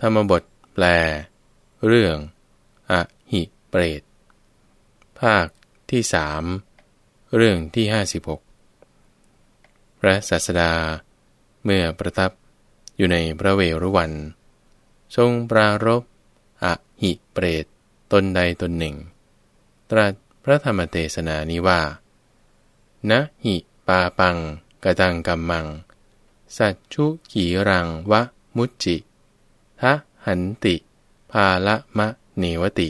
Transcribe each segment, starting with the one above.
ธรรมบทแปล เรื่องอหิเปรต ภาคที่สามเรื่องที่ห้าสิบหกพระศาสดา เมื่อประทับอยู่ในพระเวรุวัน ทรงปรารบอหิเปรตตนใดตนหนึ่ง ตรัสพระธรรมเทศนานี้ว่า นะหิปาปังกตังกัมมัง สัจชุขีรังวะมุจจิ ทะหันติ ภาละมะเนวติ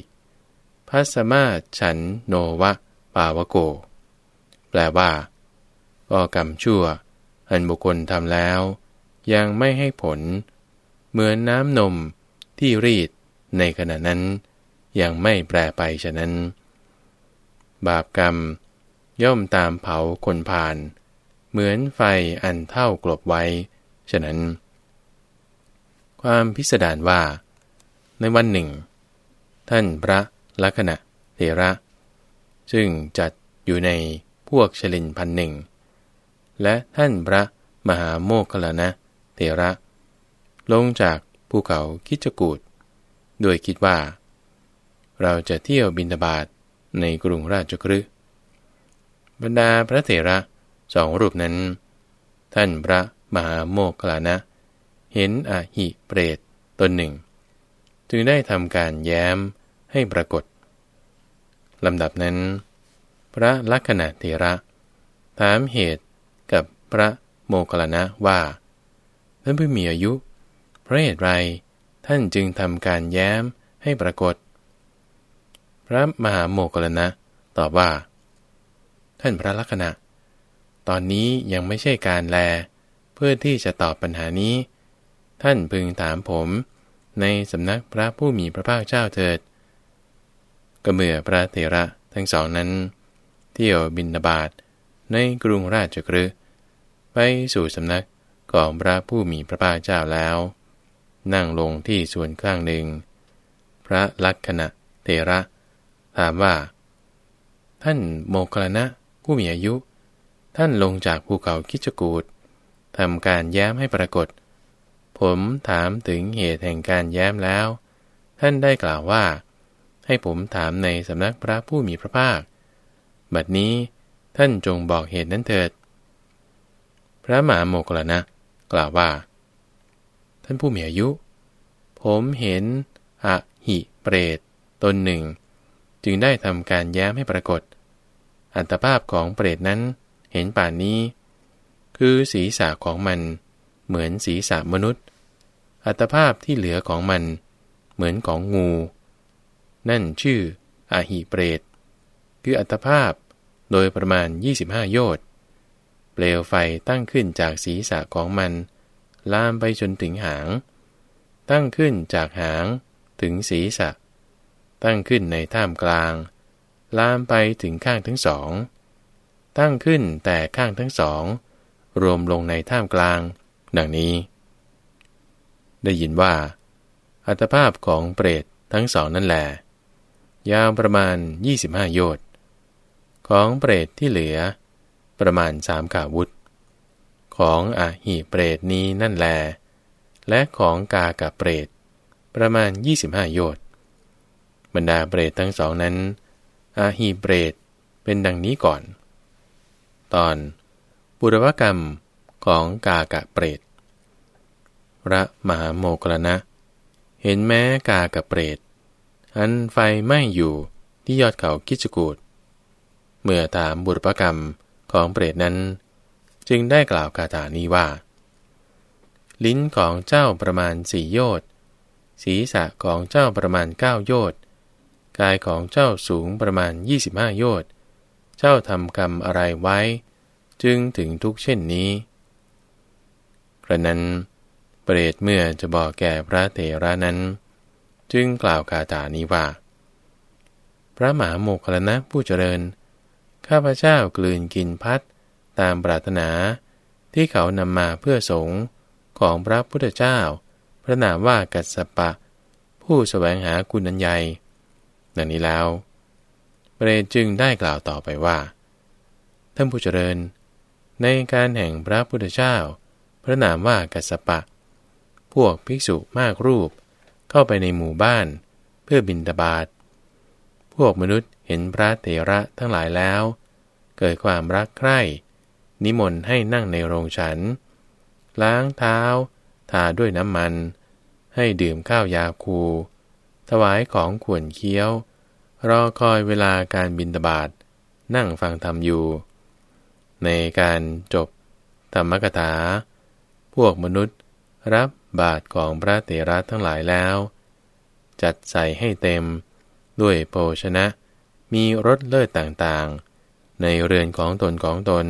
พัสมาฉันโนวะปาวโก แปลว่า ก็กรรมชั่ว อันบุคคลทำแล้ว ยังไม่ให้ผล เหมือนน้ำนมที่รีดในขณะนั้น ยังไม่แปรไปฉะนั้น บาปกรรม ย่อมตามเผาคนผ่าน เหมือนไฟอันเท่ากลบไว้ ฉะนั้น ความพิสดารว่า ในวันหนึ่ง ท่านพระลักษณะเทระ ซึ่งจัดอยู่ในพวกชลินพันหนึ่ง และท่านพระมหาโมคคลนะเทระ ลงจากภูเขาคิจกูดโดยคิดว่า เราจะเที่ยวบินาบาตในกรุงราชกฤห์บรรดาพระเถระสองรูปนั้น ท่านพระมหาโมคคลานะ เห็นอหิเปรตตนหนึ่ง จึงได้ทำการแย้มให้ปรากฏลำดับนั้น พระลักษณะเถระ ถามเหตุกับพระโมคคลนะว่าท่านผู้มีอายุเพราะเหตุไรท่านจึงทำการแย้มให้ปรากฏ พระมหาโมคคลนะตอบว่า ท่านพระลักษณะ ตอนนี้ยังไม่ใช่การแล เพื่อที่จะตอบปัญหานี้ ท่านพึงถามผม ในสำนักพระผู้มีพระภาคเจ้าเถิดก็เมื่อพระเถระทั้งสองนั้น เที่ยวบินบาตในกรุงราชกฤห์ไปสู่สำนักของพระผู้มีพระภาคเจ้าแล้ว นั่งลงที่ส่วนข้างหนึ่ง พระลักษณะเถระถามว่า ท่านโมคลนะผู้มีอายุ ท่านลงจากภูเขาคิจกูดทำการแย้มให้ปรากฏ ผมถามถึงเหตุแห่งการแย้มแล้ว ท่านได้กล่าวว่า ให้ผมถามในสำนักพระผู้มีพระภาค บัดนี้ท่านจงบอกเหตุนั้นเถิด พระหมหาโมกลนะ กล่าวว่า ท่านผู้มีอายุ ผมเห็นอะหิเปรตตนหนึ่ง จึงได้ทำการแย้มให้ปรากฏ อัตภาพของเปรตนั้นเห็นป่านนี้ คือศีรษะของมันเหมือนศีรษะมนุษย์ อัตภาพที่เหลือของมัน เหมือนของงู นั่นชื่ออาหิเปรต คืออัตภาพโดยประมาณ 25 โยชน์เปลวไฟตั้งขึ้นจากศีรษะของมัน ลามไปจนถึงหาง ตั้งขึ้นจากหางถึงศีรษะ ตั้งขึ้นในท่ามกลาง ลามไปถึงข้างทั้งสอง ตั้งขึ้นแต่ข้างทั้งสอง รวมลงในท่ามกลาง ดังนี้ ได้ยินว่า อัตภาพของเปรตทั้งสองนั่นแหละยาวประมาณ 25 โยชน์ของเปรตที่เหลือ ประมาณสามขาวุธ ของอาหีเปรตนี้นั่นแล และของกากับเปรต ประมาณ 25 โยชน์บรรดาเปรตทั้งสองนั้น อาหีเปรตเป็นดังนี้ก่อน ตอนบุรวกรรมของกากะเปรต พระมหาโมกลนะ เห็นแม้กากะเปรต อันไฟไหม้อยู่ที่ยอดเขากิจกูดเมื่อถามบุรพกรรมของเปรตนั้น จึงได้กล่าวคาถานี้ว่า ลิ้นของเจ้าประมาณสี่โยชน์ศีรษะของเจ้าประมาณเก้าโยชน์กายของเจ้าสูงประมาณยี่สิบห้าโยชน์เจ้าทำกรรมอะไรไว้ จึงถึงทุกเช่นนี้กระนั้น เปรตเมื่อจะบอกแก่พระเถระนั้น จึงกล่าวคาถานี้ว่า พระมหาโมคคลนะผู้เจริญ ข้าพเจ้ากลืนกินพัดตามปรารถนาที่เขานำมาเพื่อสงฆ์ของพระพุทธเจ้า พระนามว่ากัสสปะ ผู้สแสวงหาคุณอันใหญ่ดังนี้แล้วเปรตจึงได้กล่าวต่อไปว่า ท่านผู้เจริญ ในการแห่งพระพุทธเจ้า พระนามว่ากัสสปะ พวกภิกษุมากรูป เข้าไปในหมู่บ้าน เพื่อบินตบาทพวกมนุษย์เห็นพระเถระทั้งหลายแล้ว เกิดความรักใคร่ นิมนต์ให้นั่งในโรงฉัน ล้างเท้า ทาด้วยน้ำมัน ให้ดื่มข้าวยาคู ถวายของขวนเคี้ยว รอคอยเวลาการบินตบาทนั่งฟังธรรมอยู่ ในการจบธรรมกถา พวกมนุษย์รับ บาทของพระเถระทั้งหลายแล้ว จัดใส่ให้เต็ม ด้วยโภชนะ มีรสเลิศต่างๆ ในเรือนของตนของตน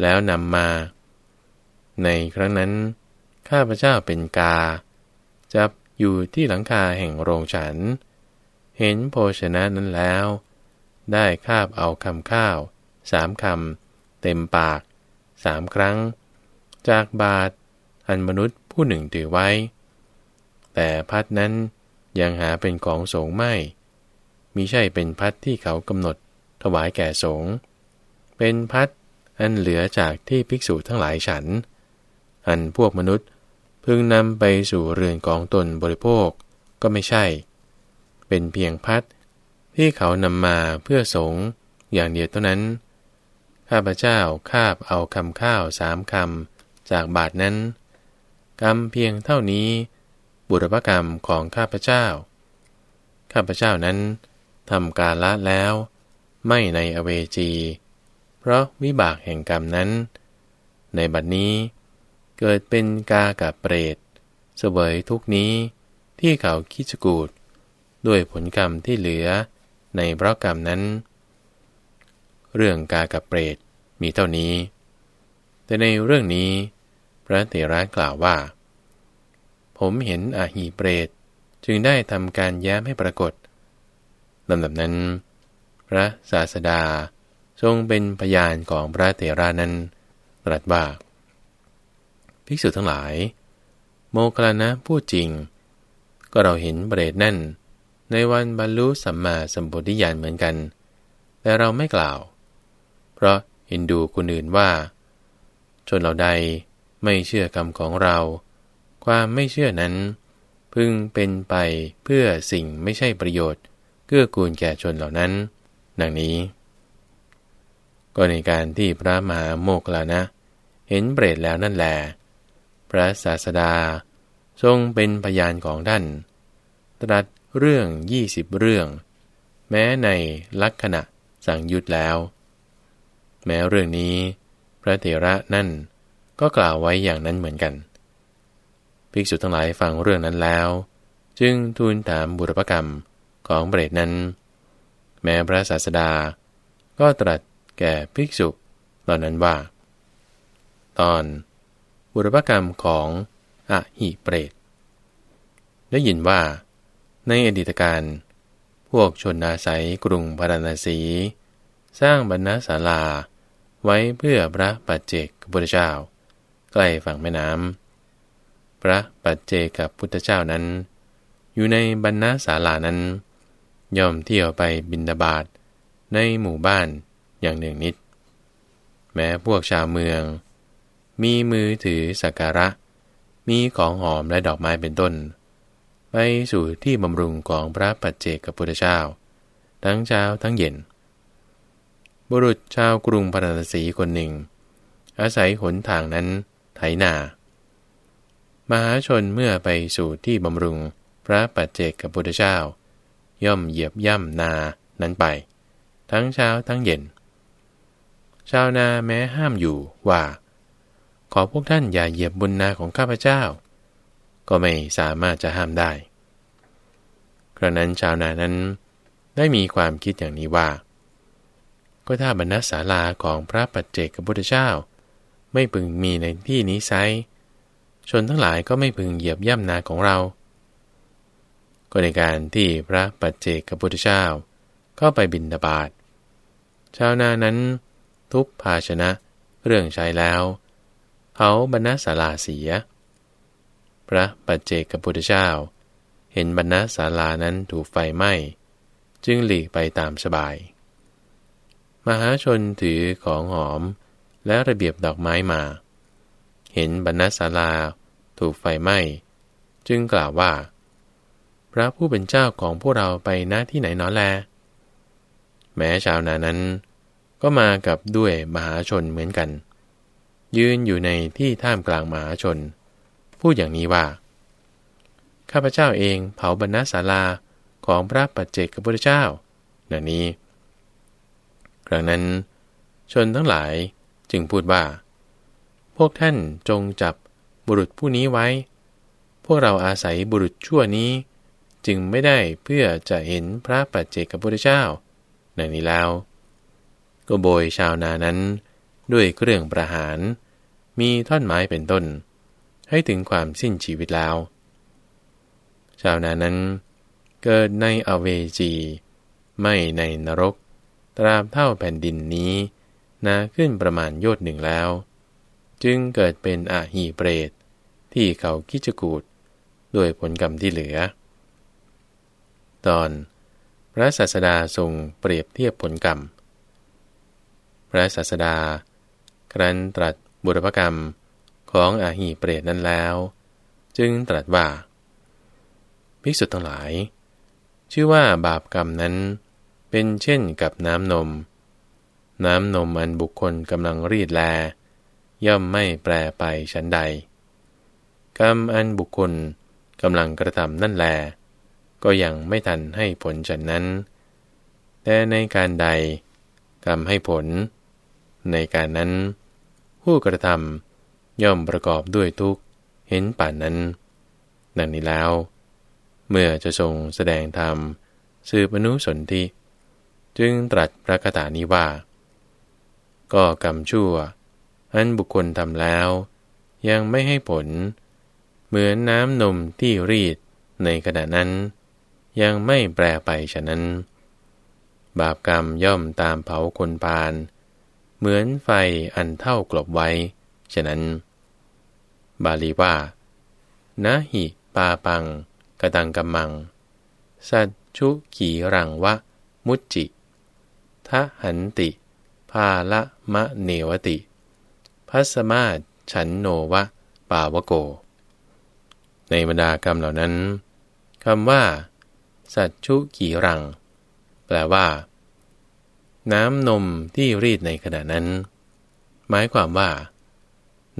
แล้วนำมา ในครั้งนั้น ข้าพเจ้าเป็นกา จับอยู่ที่หลังคาแห่งโรงฉัน เห็นโภชนะนั้นแล้ว ได้คาบเอาคำข้าวสามคำเต็มปากสามครั้ง จากบาทอันมนุษย์ ผู้หนึ่งถือไว้ แต่พัดนั้นยังหาเป็นของสงไม่มิใช่เป็นพัดที่เขากำหนดถวายแก่สงเป็นพัดอันเหลือจากที่ภิกษุทั้งหลายฉัน อันพวกมนุษย์พึงนำไปสู่เรือนของตนบริโภคก็ไม่ใช่ เป็นเพียงพัดที่เขานำมาเพื่อสงอย่างเดียวเท่านั้น ข้าพเจ้าคาบเอาคำข้าวสามคำจากบาทนั้น กรรมเพียงเท่านี้ บุรพกรรมของข้าพเจ้า ข้าพเจ้านั้นทำการละแล้ว ไม่ในอเวจี เพราะวิบากแห่งกรรมนั้น ในบัดนี้ เกิดเป็นกากับเปรตเสวยทุกนี้ที่เขาคิดกูดด้วยผลกรรมที่เหลือในเพราะกรรมนั้น เรื่องกากับเปรตมีเท่านี้ แต่ในเรื่องนี้ พระเถระกล่าวว่า ผมเห็นอาหีเปรตจึงได้ทำการแย้มให้ปรากฏลำดับนั้น พระศาสดาทรงเป็นพยานของพระเถระนั้น ตรัสว่า ภิกษุทั้งหลาย โมคลานะพูดจริง ก็เราเห็นเบรดนั่น ในวันบรรลุสัมมาสัมปธิญาณเหมือนกัน แต่เราไม่กล่าว เพราะเห็นดูคนอื่นว่า ชนเราใด ไม่เชื่อคำของเรา ความไม่เชื่อนั้น พึงเป็นไปเพื่อสิ่งไม่ใช่ประโยชน์ เกื้อกูลแก่ชนเหล่านั้น ดังนี้ ก็ในการที่พระมหาโมกลานะ เห็นเปรตแล้วนั่นแหลพระศาสดา ทรงเป็นพยานของท่าน ตรัสเรื่องยี่สิบเรื่อง แม้ในลักษณะสั่งยุดแล้ว แม้เรื่องนี้ พระเถระนั่น ก็กล่าวไว้อย่างนั้นเหมือนกัน ภิกษุทั้งหลายฟังเรื่องนั้นแล้ว จึงทูลถามบุรพกรรมของเบรดนั้น แม้พระศาสดา ก็ตรัสแก่ภิกษุเหล่านั้นว่า ตอนบุรพกรรมของอะหิเปรต ได้ยินว่า ในอดีตการ พวกชนอาศัยกรุงพาราณสี สร้างบรรณศาลาไว้เพื่อพระปัจเจกพุทธเจ้า ใกล้ฝั่งแม่น้ำ พระปัจเจกับพุทธเจ้านั้น อยู่ในบรรณาศาลานั้น ย่อมเที่ยวไปบินดาบาดในหมู่บ้านอย่างหนึ่งนิด แม้พวกชาวเมือง มีมือถือสักการะ มีของหอมและดอกไม้เป็นต้น ไปสู่ที่บำรุงของพระปัจเจกพุทธเจ้า ทั้งเช้าทั้งเย็น บุรุษชาวกรุงพาราณสีคนหนึ่งอาศัยหนทางนั้น นา มหาชนเมื่อไปสู่ที่บำรุงพระปัจเจกพุทธเจ้า ย่อมเหยียบย่ำนานั้นไป ทั้งเช้าทั้งเย็น ชาวนาแม้ห้ามอยู่ว่า ขอพวกท่านอย่าเหยียบบนนาของข้าพเจ้า ก็ไม่สามารถจะห้ามได้ครั้นั้นชาวนานั้นได้มีความคิดอย่างนี้ว่า ก็ถ้าบรรณศาลาของพระปัจเจกพุทธเจ้า ไม่พึงมีในที่นี้ไซชนทั้งหลายก็ไม่พึงเหยียบย่ำนาของเรา ก็ในการที่พระปัจเจกพุทธเจ้าเข้าไปบินดาบาดชาวนานั้น ทุบภาชนะเรื่องใช้แล้วเผาบรรณศาลาเสีย พระปัจเจกพุทธเจ้า เห็นบรรณศาลานั้นถูกไฟไหม้ จึงหลีกไปตามสบาย มหาชนถือของหอม และระเบียบดอกไม้มา เห็นบรรณศาลา ถูกไฟไหม้ จึงกล่าวว่า พระผู้เป็นเจ้าของพวกเราไปณที่ไหนนอแล แม้ชาวนานั้น ก็มากับด้วยมหาชนเหมือนกัน ยืนอยู่ในที่ท่ามกลางมหาชน พูดอย่างนี้ว่า ข้าพเจ้าเองเผาบรรณศาลาของพระปัจเจกพุทธเจ้าดังนี้ ครั้งนั้นชนทั้งหลาย จึงพูดว่า พวกท่านจงจับบุรุษผู้นี้ไว้ พวกเราอาศัยบุรุษชั่วนี้ จึงไม่ได้เพื่อจะเห็นพระปัจเจกพุทธเจ้าดังนี้แล้ว ก็โบยชาวนานั้น ด้วยเครื่องประหาร มีท่อนไม้เป็นต้น ให้ถึงความสิ้นชีวิตแล้ว ชาวนานั้นเกิดในอเวจี ไม่ในนรก ตราบเท่าแผ่นดินนี้ นาขึ้นประมาณโยชนหนึ่งแล้ว จึงเกิดเป็นอาหีเปรต ที่เขาคิจกูดด้วยผลกรรมที่เหลือ ตอน พระศาสดาทรงเปรียบเทียบผลกรรม พระศาสดา ครั้นตรัสบุรพกรรมของอาหีเปรตนั้นแล้ว จึงตรัสว่า ภิกษุทั้งหลาย ชื่อว่าบาปกรรมนั้นเป็นเช่นกับน้ำนม น้ำนมอันบุคคลกำลังรีดแล ย่อมไม่แปรไปชั้นใด กรรมอันบุคคลกำลังกระทำนั่นแล ก็ยังไม่ทันให้ผลฉันนั้น แต่ในการใดกรรมให้ผล ในการนั้น ผู้กระทำย่อมประกอบด้วยทุกเห็นป่านนั้นดังนี้แล้ว เมื่อจะทรงแสดงธรรมสืบอนุสนธิจึงตรัสพระคาถานี้ว่า ก็กรรมชั่ว อันบุคคลทำแล้ว ยังไม่ให้ผล เหมือนน้ำนมที่รีดในขณะนั้น ยังไม่แปรไปฉะนั้น บาปกรรมย่อมตามเผาคนพาลเหมือนไฟอันเท่ากลบไว้ ฉะนั้น บาลีว่านะหิปาปังกระตังกัมมัง สัจชุขีรังวะ มุจจิทะหันติ ภาละมะเนวติ พัสมาฉันโนวะ ปาวโก ในบรรดากรรมเหล่านั้นคำว่า สัจชุขีรัง แปลว่า น้ำนมที่รีดในขณะนั้น หมายความว่า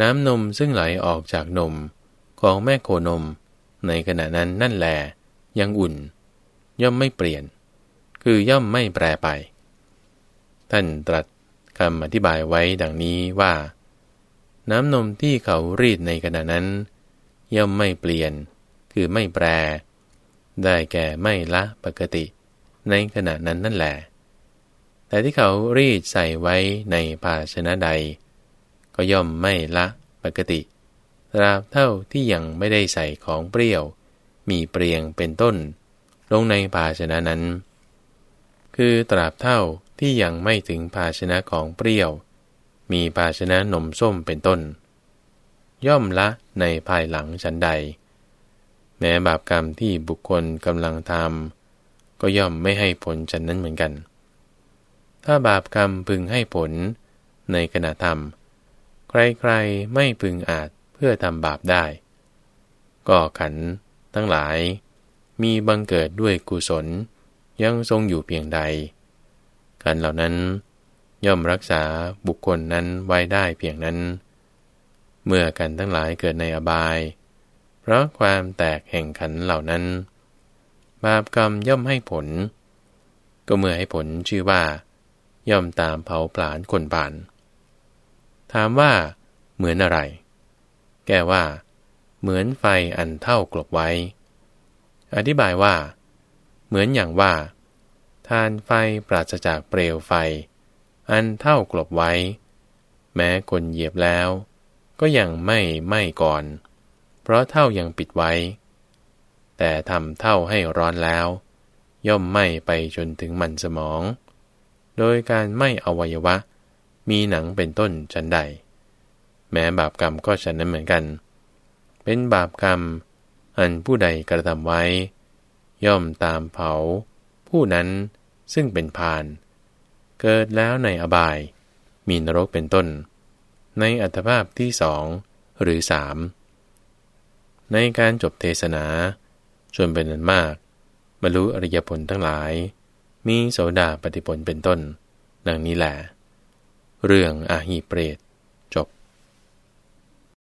น้ำนมซึ่งไหลออกจากนมของแม่โคนม ในขณะนั้นนั่นแล ยังอุ่น ย่อมไม่เปลี่ยน คือย่อมไม่แปรไป ท่านตรัส คำอธิบายไว้ดังนี้ว่า น้ำนมที่เขารีดในขณะนั้น ย่อมไม่เปลี่ยน คือไม่แปร ได้แก่ไม่ละปกติ ในขณะนั้นนั่นแหละ แต่ที่เขารีดใส่ไว้ในภาชนะใด ก็ย่อมไม่ละปกติตราบเท่าที่ยังไม่ได้ใส่ของเปรี้ยว มีเปรียงเป็นต้น ลงในภาชนะนั้น คือตราบเท่าที่ยังไม่ถึงภาชนะของเปรี้ยว มีภาชนะนมส้มเป็นต้น ย่อมละในภายหลังฉันใด แม้บาปกรรมที่บุคคลกำลังทำก็ย่อมไม่ให้ผลฉันนั้นเหมือนกัน ถ้าบาปกรรมพึงให้ผลในขณะทำใครๆไม่พึงอาจเพื่อทำบาปได้ ก็ขันทั้งหลายมีบังเกิดด้วยกุศล ยังทรงอยู่เพียงใดกันเหล่านั้นย่อมรักษาบุคคลนั้นไว้ได้เพียงนั้น เมื่อกันทั้งหลายเกิดในอบาย เพราะความแตกแห่งขันเหล่านั้น บาปกรรมย่อมให้ผล ก็เมื่อให้ผลชื่อว่า ย่อมตามเผาผลาญคนบาน ถามว่า เหมือนอะไร แก้ว่า เหมือนไฟอันเท่ากลบไว้ อธิบายว่า เหมือนอย่างว่าทานไฟปราศจากเปลวไฟ อันเท่ากลบไว้ แม้คนเหยียบแล้ว ก็ยังไม่ไหม้ก่อน เพราะเท่ายังปิดไว้ แต่ทำเท่าให้ร้อนแล้ว ย่อมไหม้ไปจนถึงมันสมอง โดยการไหม้อวัยวะ มีหนังเป็นต้นชันใด แม้บาปกรรมก็ฉันนั้นเหมือนกัน เป็นบาปกรรม อันผู้ใดกระทำไว้ ย่อมตามเผา ผู้นั้นซึ่งเป็นพาน เกิดแล้วในอบาย มีนรกเป็นต้น ในอัตภาพที่สองหรือสามในการจบเทศนาชวนเป็นนันมากบรรลุอริยผลทั้งหลาย มีโสดาปฏิผลเป็นต้น ดังนี้แหละ เรื่องอาหีเปรต